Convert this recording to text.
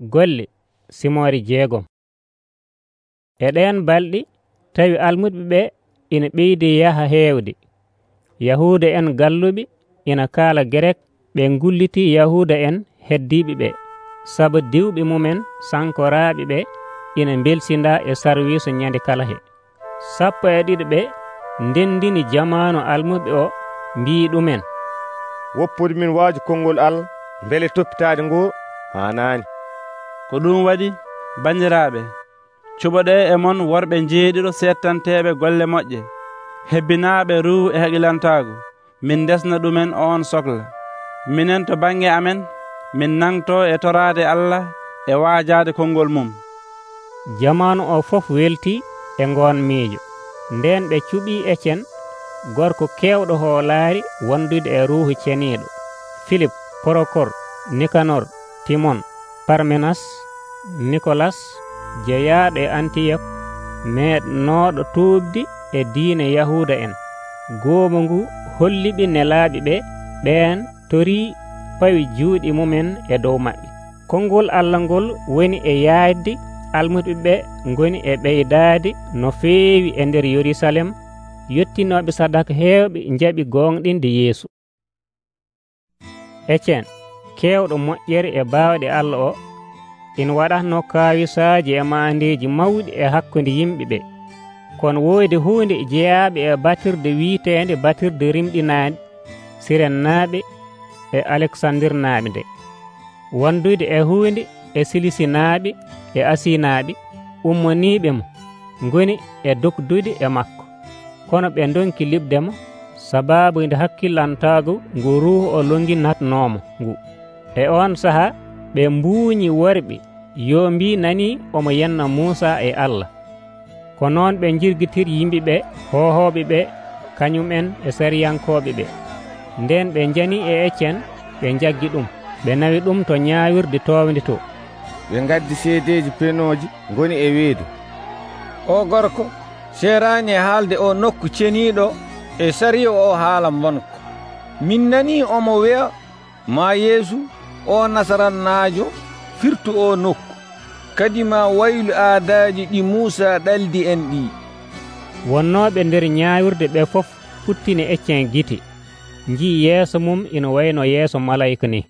golle simori jeegom. E ɗen balɗi tawi almuɓe ɓe ina ɓeydi yaha heewde. Yahuda en galluɓe ina kaala grek ɓe gulliti yahuda en heddiɓe ɓe. Saabu diwɓe mumen sankoraɓe ɓe ina belsinda e sarwisa ñande kala he. Sappo e ɗiɗo ɓe ndendini jamanu almuɓe o mbi ɗumen. Woppude min waaji konngol allah beele toppitade ngo hanani ko ɗum waɗi bandiraɓe cuɓoɗe e mon worɓe jeeɗiɗo settanteɓe golle moƴƴe. Hebbinaɓe ruw e haqilantago min desna ɗumen on sohla minen to bange amen min nangto e torade allah e waajade konngol mum. Jamanu o fof welti e ngon miijo. Nden ɓe cuɓi ecen gorko kewɗo ho laari wondude e ruuhu ceniiɗo. Philip porokor nicanor timon parmenas nicolas jeeyaɗo e antiyok meɗnoɗo tuubdi e diine yahuda en. Goomu ngu holliɓe nelaaɓe ɓe ɓen tori pawi juuɗe mumen e dow maɓɓe. Konngol allah ngol woni e yaajdi almuɓe ɓe ngoni e ɓeydaade no feewi e nder yerusalem yettinoɓe sadaka heewɓe jaaɓi gonɗinde yeesu. Etienne kewɗo moƴƴere e baawɗe allah o. Ina waɗatno kaawisaaji e maandeeji mawɗi e hakkunde yimɓe ɓe. Kono woodi huunde e jeyaaɓe e batirde wiiteende batirde rimɗinaande sirennaaɓe e aleksandirnaaɓe nde. Wondude e huunde e silisinaaɓe e asinaaɓe ummoniiɓe mo ngoni e dokdude e makko. Kono ɓe donki liɓdemo sababu nde hakkillantaagu ngu ruuhu o longinatnoomo ngu. e on saha ɓe mbuuñi worɓe. Yo mbi nani omo yenna muusa e allah. Ko noon ɓe jirgitir yimɓe ɓe hohoɓe ɓe kañum'en e sariyankoɓe ɓe. Nden ɓe jani e eccen ɓe jaggi ɗum. Ɓe nawi ɗum to ñawirde towde to. Ɓe gaddi seedeji penoji goni e weedu. O gorko serani e haalde o nokku ceniɗo e sariya o haala bonko min nani omo wiya ma yeesu o nasarannajo firtu o nokku. Kadi ma waylu aadaji ɗi muusa ɗaldi en ɗi. Wonnoɓe nder ñawirde ɓe fof puttini eccen gite. Jii yeeso mum ina wayno yeeso malayka ni.